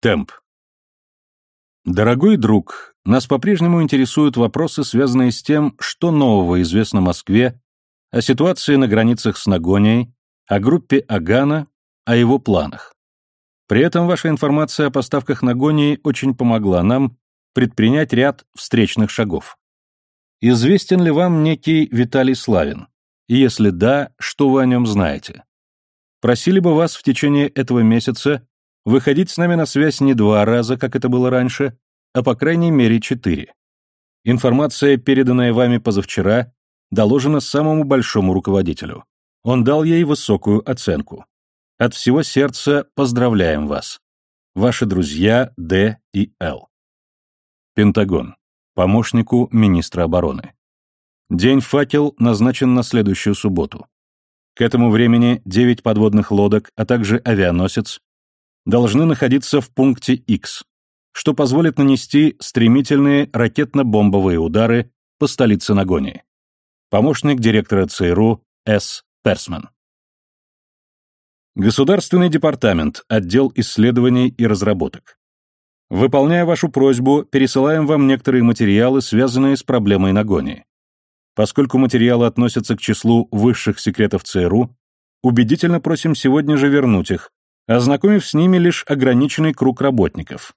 Темп. Дорогой друг, нас по-прежнему интересуют вопросы, связанные с тем, что нового известно Москве, о ситуации на границах с Нагонией, о группе Агана, о его планах. При этом ваша информация о поставках Нагонии очень помогла нам предпринять ряд встречных шагов. Известен ли вам некий Виталий Славин? И если да, что вы о нем знаете? Просили бы вас в течение этого месяца выходить с нами на связь не два раза, как это было раньше, а по крайней мере четыре. Информация, переданная вами позавчера, доложена самому большому руководителю. Он дал ей высокую оценку. От всего сердца поздравляем вас. Ваши друзья Д и Л. Пентагон. Помощнику министра обороны. День «Факел» назначен на следующую субботу. К этому времени девять подводных лодок, а также авианосец должны находиться в пункте X, что позволит нанести стремительные ракетно-бомбовые удары по столице Нагонии. Помощник директора ЦРУ С. Персман. Государственный департамент, отдел исследований и разработок. Выполняя вашу просьбу, пересылаем вам некоторые материалы, связанные с проблемой Нагонии. Поскольку материалы относятся к числу высших секретов ЦРУ, убедительно просим сегодня же вернуть их, ознакомив с ними лишь ограниченный круг работников,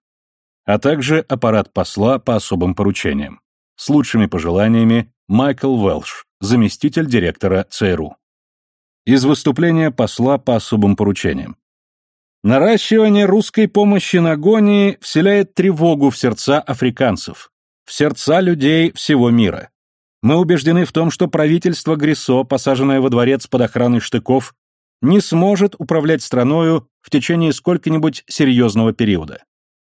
а также аппарат посла по особым поручениям. С лучшими пожеланиями Майкл Велш, заместитель директора ЦРУ. Из выступления посла по особым поручениям. Наращивание русской помощи на гонии вселяет тревогу в сердца африканцев, в сердца людей всего мира. Мы убеждены в том, что правительство Грисо, посаженное во дворец под охраной штыков, не сможет управлять страною в течение сколько-нибудь серьезного периода.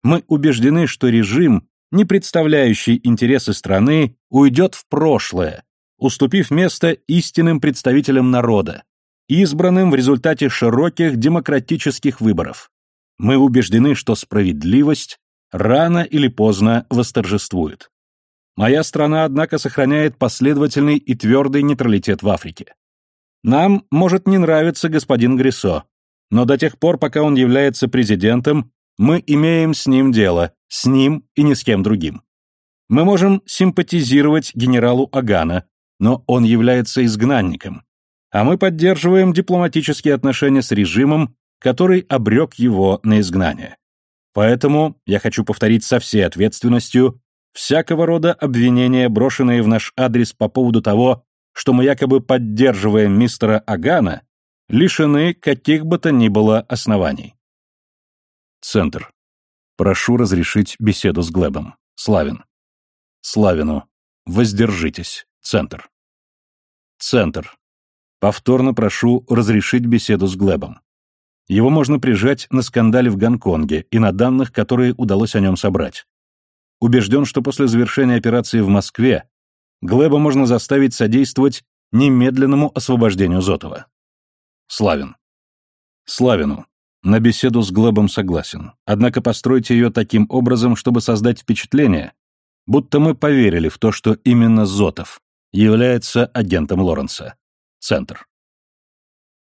Мы убеждены, что режим, не представляющий интересы страны, уйдет в прошлое, уступив место истинным представителям народа, избранным в результате широких демократических выборов. Мы убеждены, что справедливость рано или поздно восторжествует. Моя страна, однако, сохраняет последовательный и твердый нейтралитет в Африке. Нам может не нравиться господин Грисо, но до тех пор, пока он является президентом, мы имеем с ним дело, с ним и ни с кем другим. Мы можем симпатизировать генералу Агана, но он является изгнанником, а мы поддерживаем дипломатические отношения с режимом, который обрек его на изгнание. Поэтому я хочу повторить со всей ответственностью всякого рода обвинения, брошенные в наш адрес по поводу того, что мы якобы поддерживаем мистера Агана, лишены каких бы то ни было оснований. Центр. Прошу разрешить беседу с Глебом. Славин. Славину. Воздержитесь. Центр. Центр. Повторно прошу разрешить беседу с Глебом. Его можно прижать на скандале в Гонконге и на данных, которые удалось о нем собрать. Убежден, что после завершения операции в Москве Глеба можно заставить содействовать немедленному освобождению Зотова. Славин. Славину. На беседу с Глебом согласен. Однако постройте ее таким образом, чтобы создать впечатление, будто мы поверили в то, что именно Зотов является агентом Лоренса. Центр.